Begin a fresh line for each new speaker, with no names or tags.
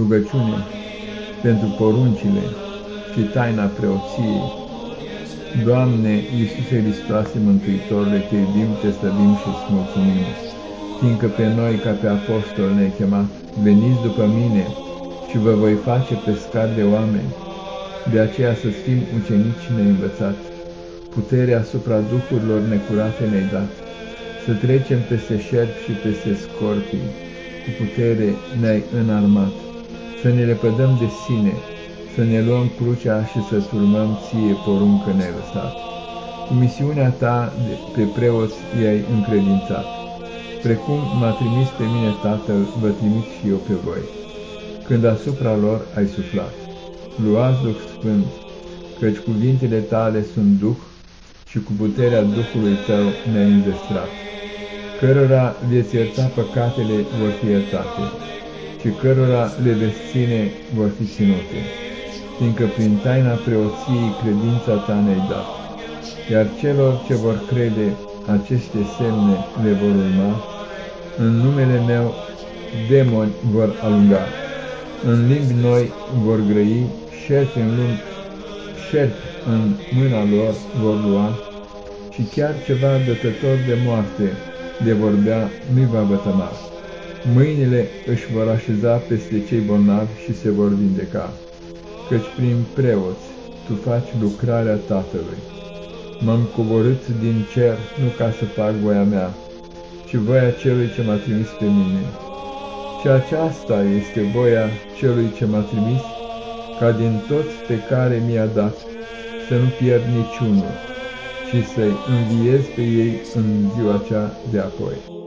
Rugăciune pentru poruncile și taina preoției. Doamne Iisuse Hristoase Mântuitorule, Te iubim, Te stăvim și îți mulțumim, fiindcă pe noi, ca pe apostol, ne-ai chemat, veniți după mine și vă voi face pescari de oameni. De aceea să fim ucenici neînvățați, puterea asupra duhurilor necurate ne-ai dat, să trecem peste șerpi și peste scorpii, cu putere ne-ai înarmat să ne lepădăm de sine, să ne luăm crucea și să-ți urmăm ție poruncă ne-ai lăsat. Cu misiunea ta de, pe preoți i-ai încredințat. Precum m-a trimis pe mine Tatăl, vă trimit și eu pe voi. Când asupra lor ai suflat, luați Duh Sfânt, căci cuvintele tale sunt Duh și cu puterea Duhului tău ne-ai înzestrat. Cărora veți ierta păcatele vor fi iertate și cărora le veți ține vor fi ținute, fiindcă prin taina preoției credința ta ne-ai dat, iar celor ce vor crede aceste semne le vor urma, în numele meu demoni vor alunga, în limbi noi vor grăi, șerpi în lume, șerpi în mâna lor vor lua, și chiar ceva dătător de moarte de vorbea nu-i va bătăma. Mâinile își vor așeza peste cei bolnavi și se vor vindeca, căci prin preoți tu faci lucrarea Tatălui. M-am coborât din cer nu ca să fac voia mea, ci voia celui ce m-a trimis pe mine. Și aceasta este voia celui ce m-a trimis, ca din toți pe care mi-a dat să nu pierd niciunul, ci să-i înviez pe ei în ziua cea de apoi.